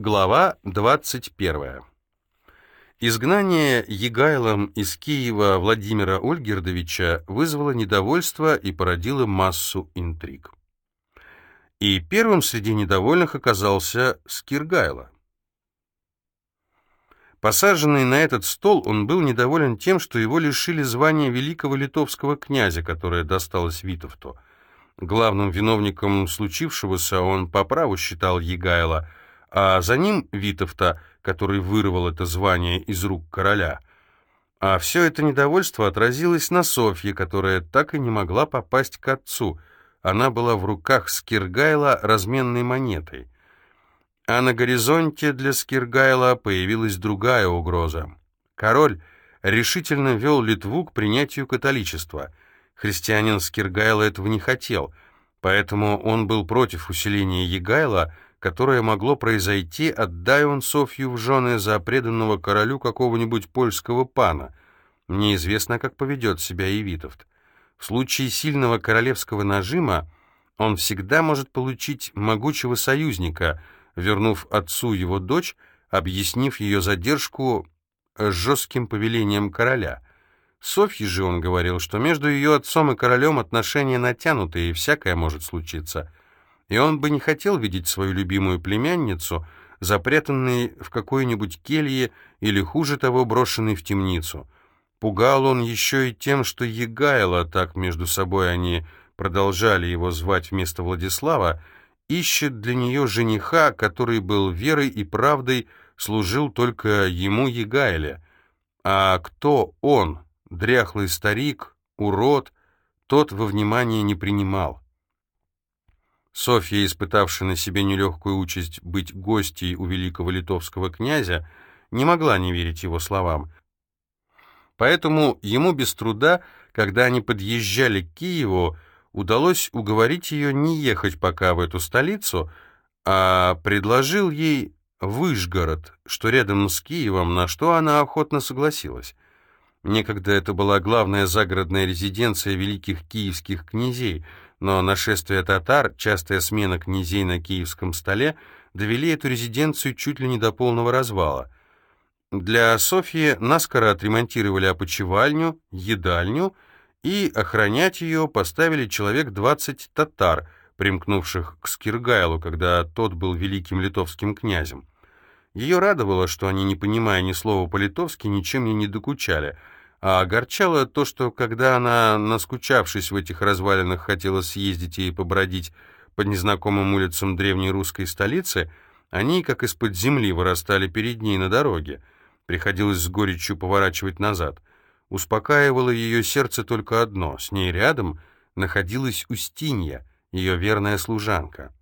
Глава 21. Изгнание Егайлом из Киева Владимира Ольгердовича вызвало недовольство и породило массу интриг. И первым среди недовольных оказался Скиргайло. Посаженный на этот стол, он был недоволен тем, что его лишили звания великого литовского князя, которое досталось Витовту. Главным виновником случившегося он по праву считал Егайло – а за ним Витовта, который вырвал это звание из рук короля. А все это недовольство отразилось на Софье, которая так и не могла попасть к отцу. Она была в руках Скиргайла разменной монетой. А на горизонте для Скиргайла появилась другая угроза. Король решительно вел Литву к принятию католичества. Христианин Скиргайла этого не хотел, поэтому он был против усиления Егайла, которое могло произойти, отдай он Софью в жены за преданного королю какого-нибудь польского пана. Неизвестно, как поведет себя и Витовт. В случае сильного королевского нажима он всегда может получить могучего союзника, вернув отцу его дочь, объяснив ее задержку жестким повелением короля. Софье же он говорил, что между ее отцом и королем отношения натянутые, и всякое может случиться — и он бы не хотел видеть свою любимую племянницу, запрятанной в какой-нибудь келье или, хуже того, брошенной в темницу. Пугал он еще и тем, что Егайло, так между собой они продолжали его звать вместо Владислава, ищет для нее жениха, который был верой и правдой, служил только ему Егайле. А кто он, дряхлый старик, урод, тот во внимание не принимал. Софья, испытавшая на себе нелегкую участь быть гостьей у великого литовского князя, не могла не верить его словам. Поэтому ему без труда, когда они подъезжали к Киеву, удалось уговорить ее не ехать пока в эту столицу, а предложил ей Выжгород, что рядом с Киевом, на что она охотно согласилась. Некогда это была главная загородная резиденция великих киевских князей — но нашествие татар, частая смена князей на киевском столе довели эту резиденцию чуть ли не до полного развала. Для Софьи наскоро отремонтировали опочивальню, едальню, и охранять ее поставили человек 20 татар, примкнувших к Скиргайлу, когда тот был великим литовским князем. Ее радовало, что они, не понимая ни слова по-литовски, ничем ей не докучали — а огорчало то, что когда она, наскучавшись в этих развалинах, хотела съездить и побродить по незнакомым улицам древней русской столицы, они, как из-под земли, вырастали перед ней на дороге. Приходилось с горечью поворачивать назад. Успокаивало ее сердце только одно — с ней рядом находилась Устинья, ее верная служанка.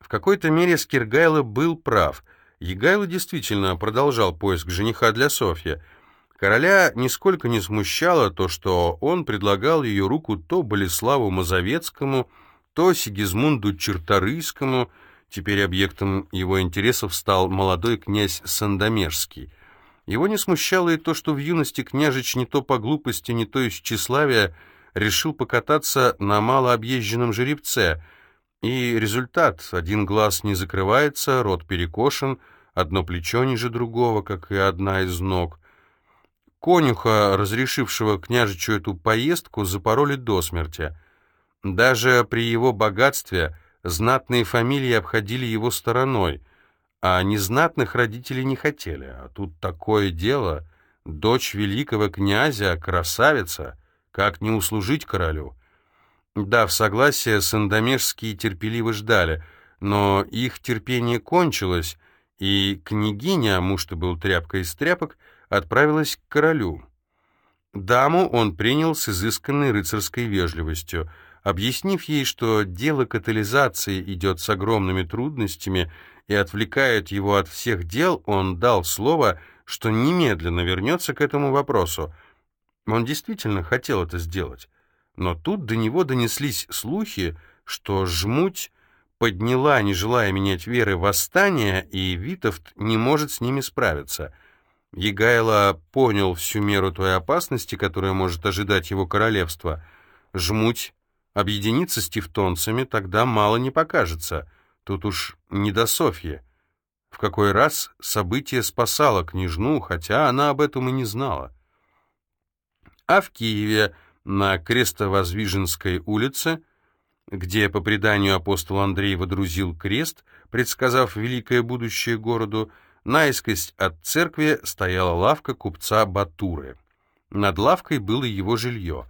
В какой-то мере Скиргайло был прав. Егайло действительно продолжал поиск жениха для Софьи — Короля нисколько не смущало то, что он предлагал ее руку то Болеславу Мазовецкому, то Сигизмунду Черторийскому, теперь объектом его интересов стал молодой князь Сандомежский. Его не смущало и то, что в юности княжич не то по глупости, не то из тщеславия решил покататься на малообъезженном жеребце, и результат — один глаз не закрывается, рот перекошен, одно плечо ниже другого, как и одна из ног — Конюха, разрешившего княжичу эту поездку, запороли до смерти. Даже при его богатстве знатные фамилии обходили его стороной, а незнатных родители не хотели. А тут такое дело, дочь великого князя, красавица, как не услужить королю? Да, в согласие сандомежские терпеливо ждали, но их терпение кончилось, и княгиня, муж-то был тряпка из тряпок, отправилась к королю. Даму он принял с изысканной рыцарской вежливостью, объяснив ей, что дело катализации идет с огромными трудностями и отвлекает его от всех дел, он дал слово, что немедленно вернется к этому вопросу. Он действительно хотел это сделать. Но тут до него донеслись слухи, что жмуть подняла, не желая менять веры, восстание, и Витовт не может с ними справиться — Егайло понял всю меру той опасности, которая может ожидать его королевство. Жмуть, объединиться с тевтонцами, тогда мало не покажется. Тут уж не до Софьи. в какой раз событие спасало княжну, хотя она об этом и не знала. А в Киеве, на Крестовоздвиженской улице, где, по преданию, апостол Андрей водрузил крест, предсказав великое будущее городу, наискость от церкви стояла лавка купца Батуры. Над лавкой было его жилье.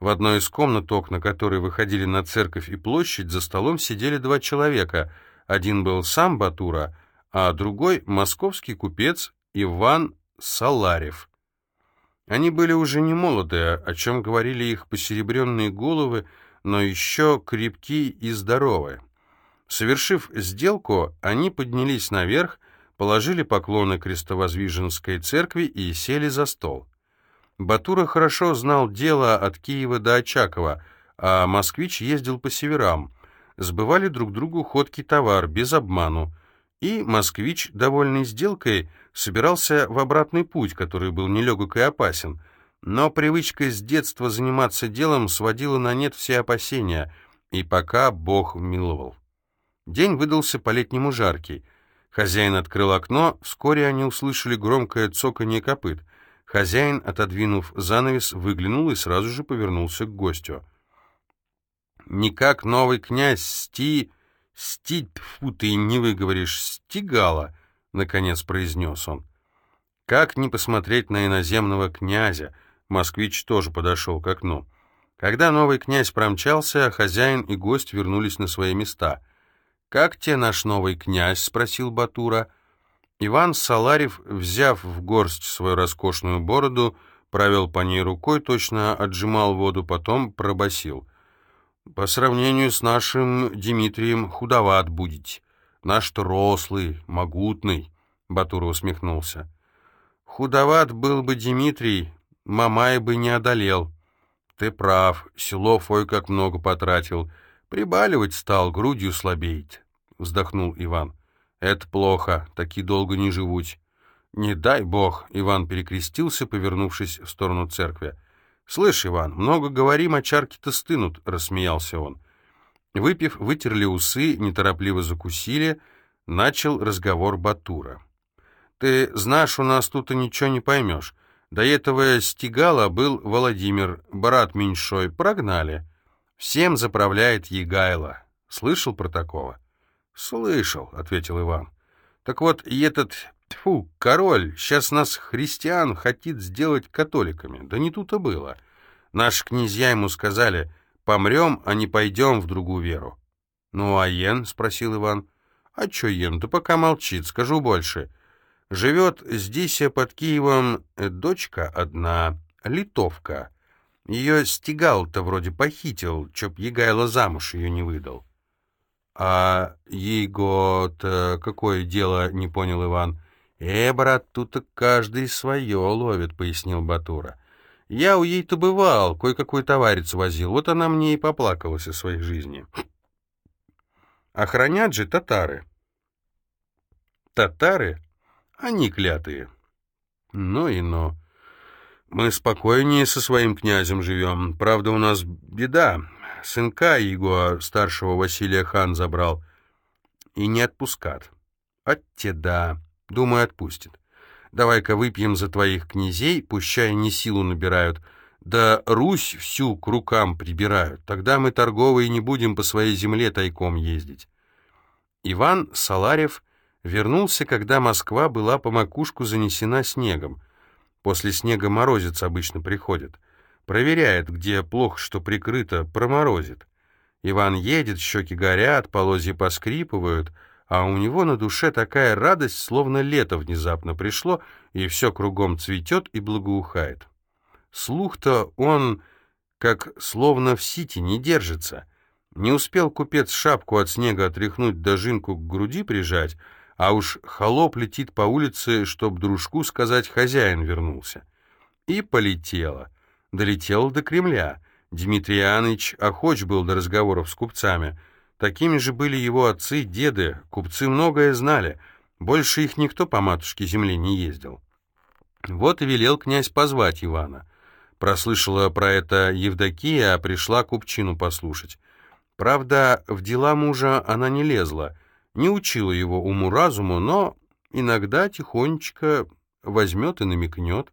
В одной из комнат, окна которой выходили на церковь и площадь, за столом сидели два человека. Один был сам Батура, а другой — московский купец Иван Саларев. Они были уже не молодые, о чем говорили их посеребренные головы, но еще крепкие и здоровые. Совершив сделку, они поднялись наверх, положили поклоны крестовоздвиженской церкви и сели за стол. Батура хорошо знал дело от Киева до Очакова, а москвич ездил по северам. Сбывали друг другу ходкий товар, без обману. И москвич, довольный сделкой, собирался в обратный путь, который был нелегок и опасен. Но привычка с детства заниматься делом сводила на нет все опасения, и пока Бог миловал. День выдался по-летнему жаркий. Хозяин открыл окно, вскоре они услышали громкое цоканье копыт. Хозяин, отодвинув занавес, выглянул и сразу же повернулся к гостю. «Никак новый князь Сти... Сти... Фу, ты не выговоришь, Стигала!» — наконец произнес он. «Как не посмотреть на иноземного князя?» Москвич тоже подошел к окну. Когда новый князь промчался, хозяин и гость вернулись на свои места. «Как те наш новый князь?» — спросил Батура. Иван Саларев, взяв в горсть свою роскошную бороду, провел по ней рукой, точно отжимал воду, потом пробасил: «По сравнению с нашим Дмитрием худоват будете. Наш-то рослый, могутный», — Батура усмехнулся. «Худоват был бы Дмитрий, Мамай бы не одолел. Ты прав, селов ой как много потратил. Прибаливать стал, грудью слабеет», — вздохнул Иван. «Это плохо, таки долго не живуть». «Не дай бог!» — Иван перекрестился, повернувшись в сторону церкви. «Слышь, Иван, много говорим, а чарки-то стынут», — рассмеялся он. Выпив, вытерли усы, неторопливо закусили, начал разговор Батура. «Ты знаешь, у нас тут и ничего не поймешь. До этого стигала был Владимир, брат меньшой, прогнали. Всем заправляет Егайло. Слышал про такого?» «Слышал», — ответил Иван. «Так вот, и этот, тьфу, король, сейчас нас, христиан, хотит сделать католиками. Да не тут-то было. Наши князья ему сказали, помрем, а не пойдем в другую веру». «Ну, а Йен?» — спросил Иван. «А чё Йен? Да пока молчит, скажу больше. Живет здесь, под Киевом, дочка одна, литовка. Ее стигал-то вроде похитил, чоп Егайло замуж ее не выдал». «А его-то какое дело?» — не понял Иван. «Э, брат, тут каждый свое ловит», — пояснил Батура. «Я у ей-то бывал, кое-какой товарец возил, вот она мне и поплакалась о своей жизни». «Охранят же татары». «Татары? Они клятые». «Ну и ну. Мы спокойнее со своим князем живем. Правда, у нас беда. Сынка его, старшего Василия хан, забрал. И не отпускат. От те да. Думаю, отпустит. Давай-ка выпьем за твоих князей, пущай не силу набирают, да Русь всю к рукам прибирают. Тогда мы торговые не будем по своей земле тайком ездить. Иван Саларев вернулся, когда Москва была по макушку занесена снегом. После снега морозец обычно приходит. Проверяет, где плохо что прикрыто, проморозит. Иван едет, щеки горят, полозья поскрипывают, а у него на душе такая радость, словно лето внезапно пришло, и все кругом цветет и благоухает. Слух-то он, как словно в сити, не держится. Не успел купец шапку от снега отряхнуть, дожинку к груди прижать, а уж холоп летит по улице, чтоб дружку сказать, хозяин вернулся. И полетело долетел до Кремля. Дмитрий Иоаннович охоч был до разговоров с купцами. Такими же были его отцы, деды, купцы многое знали. Больше их никто по матушке земли не ездил. Вот и велел князь позвать Ивана. Прослышала про это Евдокия, а пришла купчину послушать. Правда, в дела мужа она не лезла, не учила его уму-разуму, но иногда тихонечко возьмет и намекнет.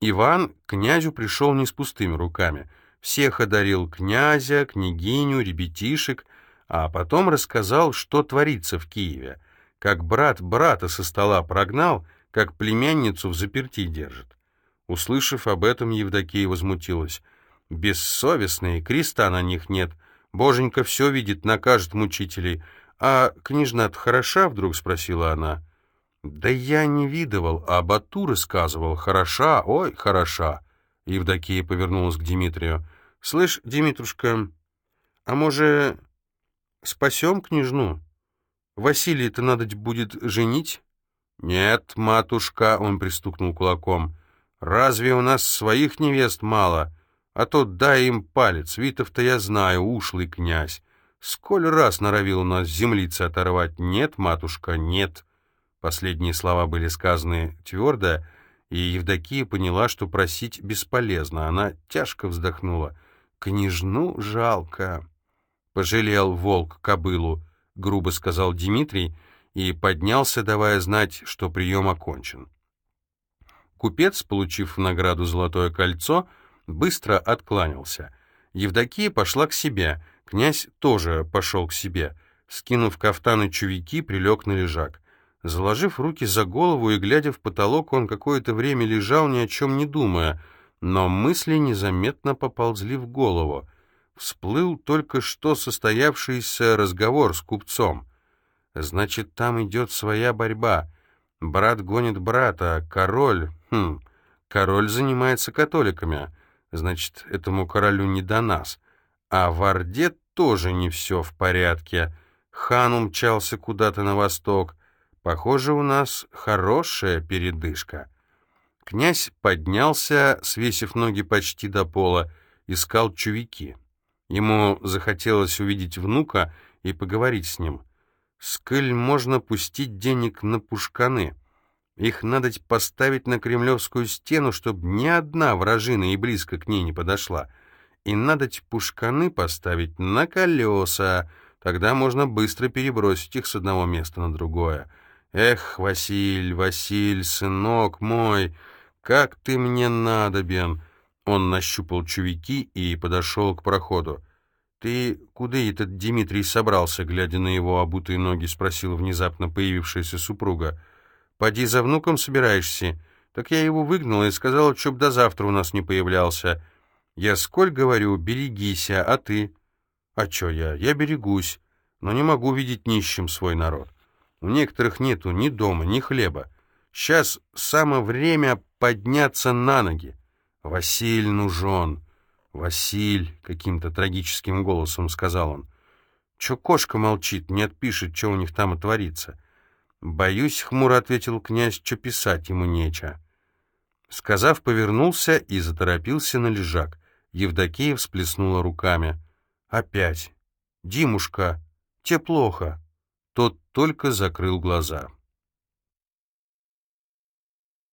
Иван к князю пришел не с пустыми руками. Всех одарил князя, княгиню, ребятишек, а потом рассказал, что творится в Киеве, как брат брата со стола прогнал, как племянницу в заперти держит. Услышав об этом, Евдокия возмутилась. «Бессовестные, креста на них нет. Боженька все видит, накажет мучителей. А княжна-то хороша?» — вдруг спросила она. «Да я не видывал, а Бату рассказывал. Хороша, ой, хороша!» Евдокия повернулась к Дмитрию. «Слышь, Димитрушка, а может, спасем княжну? Василия-то надо будет женить?» «Нет, матушка», — он пристукнул кулаком, — «разве у нас своих невест мало? А то дай им палец, Витов-то я знаю, ушлый князь. Сколь раз норовил нас землицы оторвать? Нет, матушка, нет». Последние слова были сказаны твердо, и Евдокия поняла, что просить бесполезно. Она тяжко вздохнула. «Княжну жалко». «Пожалел волк кобылу», — грубо сказал Дмитрий, — и поднялся, давая знать, что прием окончен. Купец, получив в награду золотое кольцо, быстро откланялся. Евдокия пошла к себе, князь тоже пошел к себе. Скинув кафтан и чувики, прилег на лежак. Заложив руки за голову и глядя в потолок, он какое-то время лежал, ни о чем не думая, но мысли незаметно поползли в голову. Всплыл только что состоявшийся разговор с купцом. Значит, там идет своя борьба. Брат гонит брата, а король... Хм, король занимается католиками. Значит, этому королю не до нас. А в Орде тоже не все в порядке. Хан умчался куда-то на восток. Похоже, у нас хорошая передышка. Князь поднялся, свесив ноги почти до пола, искал чувики. Ему захотелось увидеть внука и поговорить с ним. Сколь можно пустить денег на пушканы? Их надо поставить на кремлевскую стену, чтобы ни одна вражина и близко к ней не подошла. И надо пушканы поставить на колеса, тогда можно быстро перебросить их с одного места на другое. Эх, Василь, Василь, сынок мой, как ты мне надобен!» Он нащупал чувики и подошел к проходу. «Ты куда этот Дмитрий собрался?» Глядя на его обутые ноги, спросила внезапно появившаяся супруга. «Поди за внуком собираешься?» «Так я его выгнала и сказала, чтоб до завтра у нас не появлялся. Я сколь говорю, берегись, а ты?» «А чё я? Я берегусь, но не могу видеть нищим свой народ. У некоторых нету ни дома, ни хлеба. Сейчас самое время подняться на ноги. Василь нужен». «Василь», — каким-то трагическим голосом сказал он, — «чё кошка молчит, не отпишет, что у них там и творится?» «Боюсь», — хмуро ответил князь, — «чё писать ему нечего». Сказав, повернулся и заторопился на лежак. Евдокия всплеснула руками. «Опять! Димушка, те плохо!» Тот только закрыл глаза.